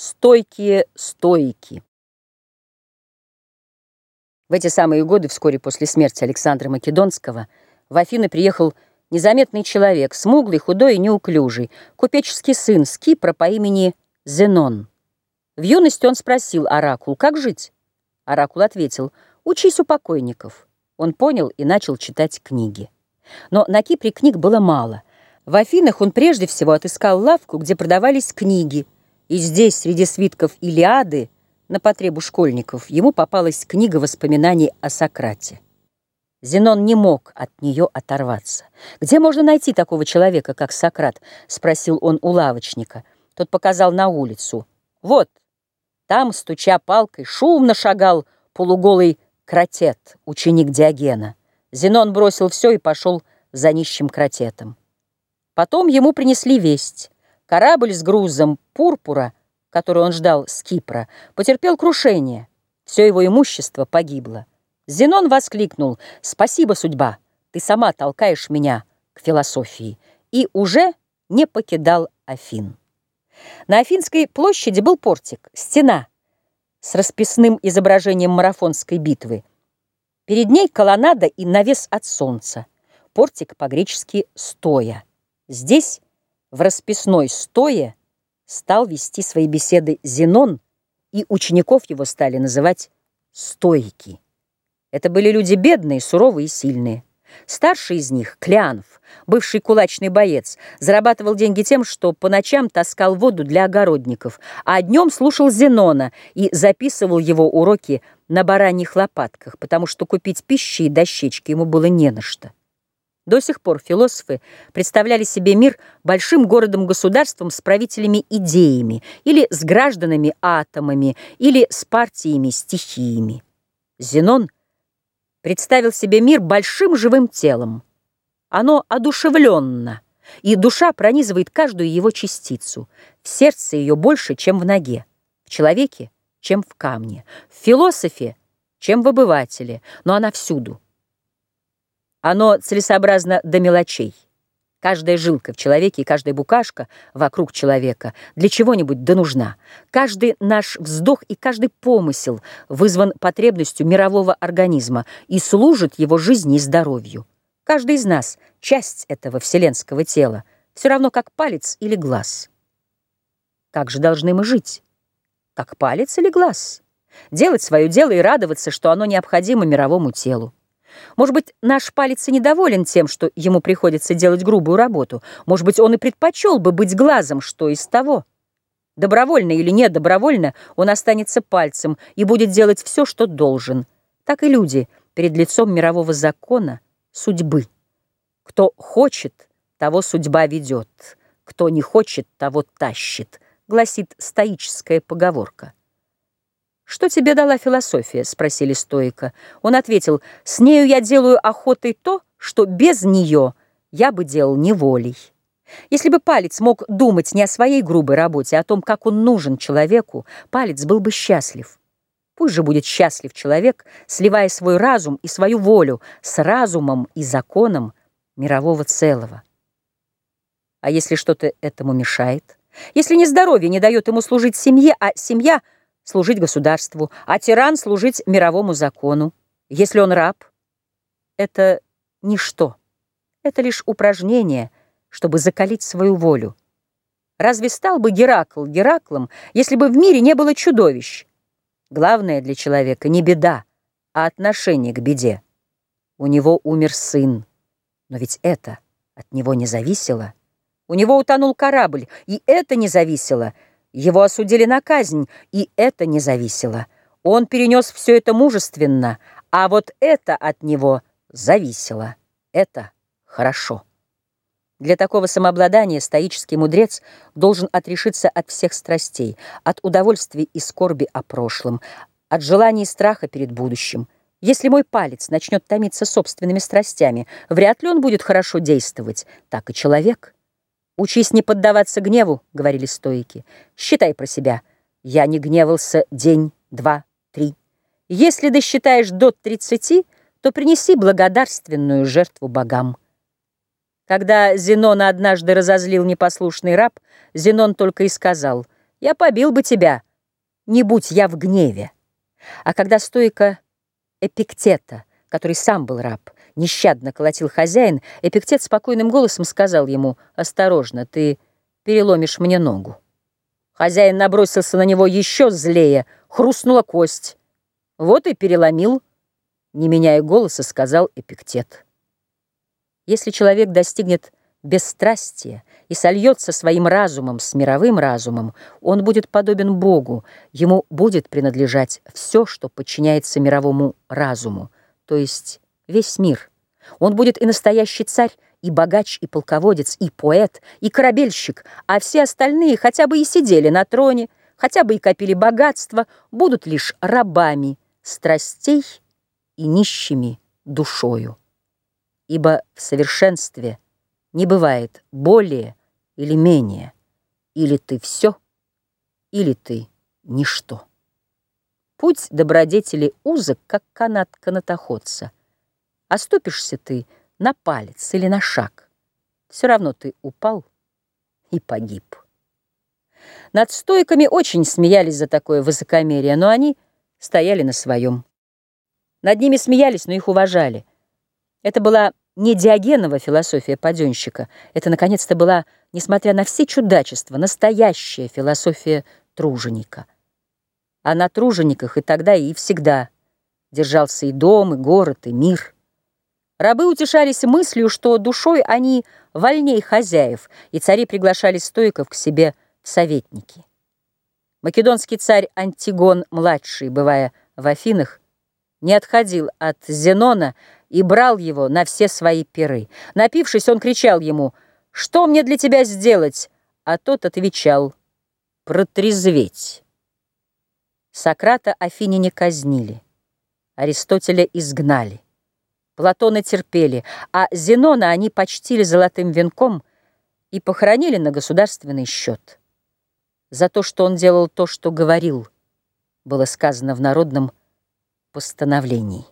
Стойкие стойки. В эти самые годы, вскоре после смерти Александра Македонского, в Афины приехал незаметный человек, смуглый, худой и неуклюжий, купеческий сын с Кипра по имени Зенон. В юности он спросил Оракул, как жить? Оракул ответил, учись у покойников. Он понял и начал читать книги. Но на Кипре книг было мало. В Афинах он прежде всего отыскал лавку, где продавались книги. И здесь, среди свитков Илиады, на потребу школьников, ему попалась книга воспоминаний о Сократе. Зенон не мог от нее оторваться. «Где можно найти такого человека, как Сократ?» — спросил он у лавочника. Тот показал на улицу. «Вот, там, стуча палкой, шумно шагал полуголый кратет, ученик Диогена. Зенон бросил все и пошел за нищим кратетом. Потом ему принесли весть. Корабль с грузом пурпура — который он ждал с Кипра, потерпел крушение. Все его имущество погибло. Зенон воскликнул «Спасибо, судьба, ты сама толкаешь меня к философии» и уже не покидал Афин. На Афинской площади был портик, стена с расписным изображением марафонской битвы. Перед ней колоннада и навес от солнца. Портик по-гречески «стоя». Здесь, в расписной «стоя», стал вести свои беседы Зенон, и учеников его стали называть «стойки». Это были люди бедные, суровые и сильные. Старший из них, Клянов, бывший кулачный боец, зарабатывал деньги тем, что по ночам таскал воду для огородников, а днем слушал Зенона и записывал его уроки на бараньих лопатках, потому что купить пищи и дощечки ему было не на что. До сих пор философы представляли себе мир большим городом-государством с правителями-идеями или с гражданами-атомами или с партиями-стихиями. Зенон представил себе мир большим живым телом. Оно одушевленно, и душа пронизывает каждую его частицу. В сердце ее больше, чем в ноге, в человеке, чем в камне, в философе, чем в обывателе, но она всюду. Оно целесообразно до мелочей. Каждая жилка в человеке и каждая букашка вокруг человека для чего-нибудь да нужна. Каждый наш вздох и каждый помысел вызван потребностью мирового организма и служит его жизни и здоровью. Каждый из нас — часть этого вселенского тела, все равно как палец или глаз. Как же должны мы жить? Как палец или глаз? Делать свое дело и радоваться, что оно необходимо мировому телу. Может быть, наш палец и недоволен тем, что ему приходится делать грубую работу. Может быть, он и предпочел бы быть глазом, что из того. Добровольно или нет добровольно, он останется пальцем и будет делать все, что должен. Так и люди перед лицом мирового закона, судьбы. Кто хочет, того судьба ведет. Кто не хочет, того тащит, гласит стоическая поговорка. «Что тебе дала философия?» — спросили стоика. Он ответил, «С нею я делаю охотой то, что без нее я бы делал неволей». Если бы палец мог думать не о своей грубой работе, а о том, как он нужен человеку, палец был бы счастлив. Пусть же будет счастлив человек, сливая свой разум и свою волю с разумом и законом мирового целого. А если что-то этому мешает? Если нездоровье не дает ему служить семье, а семья — служить государству, а тиран служить мировому закону. Если он раб, это ничто. Это лишь упражнение, чтобы закалить свою волю. Разве стал бы Геракл Гераклом, если бы в мире не было чудовищ? Главное для человека не беда, а отношение к беде. У него умер сын, но ведь это от него не зависело. У него утонул корабль, и это не зависело — его осудили на казнь, и это не зависело. Он перенес все это мужественно, а вот это от него зависело. Это хорошо. Для такого самообладания стоический мудрец должен отрешиться от всех страстей, от удовольствий и скорби о прошлом, от желаний и страха перед будущим. Если мой палец начнет томиться собственными страстями, вряд ли он будет хорошо действовать, так и человек – «Учись не поддаваться гневу», — говорили стоики. «Считай про себя. Я не гневался день, два, три. Если досчитаешь до тридцати, то принеси благодарственную жертву богам». Когда Зенона однажды разозлил непослушный раб, Зенон только и сказал, Я побил бы тебя, не будь я в гневе. А когда стойка Эпиктета, который сам был раб, нещадно колотил хозяин, Эпиктет спокойным голосом сказал ему, «Осторожно, ты переломишь мне ногу». Хозяин набросился на него еще злее, хрустнула кость. Вот и переломил, не меняя голоса, сказал Эпиктет. Если человек достигнет бесстрастия и сольется своим разумом с мировым разумом, он будет подобен Богу, ему будет принадлежать все, что подчиняется мировому разуму, то есть весь мир. Он будет и настоящий царь, и богач, и полководец, и поэт, и корабельщик, а все остальные хотя бы и сидели на троне, хотя бы и копили богатство, будут лишь рабами страстей и нищими душою. Ибо в совершенстве не бывает более или менее, или ты все, или ты ничто. Путь добродетели узок, как канат канатоходца. Оступишься ты — на палец или на шаг. Все равно ты упал и погиб. Над стойками очень смеялись за такое высокомерие, но они стояли на своем. Над ними смеялись, но их уважали. Это была не Диогенова философия паденщика, это, наконец-то, была, несмотря на все чудачества, настоящая философия труженика. А на тружениках и тогда, и всегда держался и дом, и город, и мир — Рабы утешались мыслью, что душой они вольней хозяев, и цари приглашали стоиков к себе в советники. Македонский царь Антигон-младший, бывая в Афинах, не отходил от Зенона и брал его на все свои пиры. Напившись, он кричал ему «Что мне для тебя сделать?» А тот отвечал «Протрезветь». Сократа афиняне казнили, Аристотеля изгнали. Платона терпели, а Зенона они почтили золотым венком и похоронили на государственный счет. За то, что он делал то, что говорил, было сказано в народном постановлении.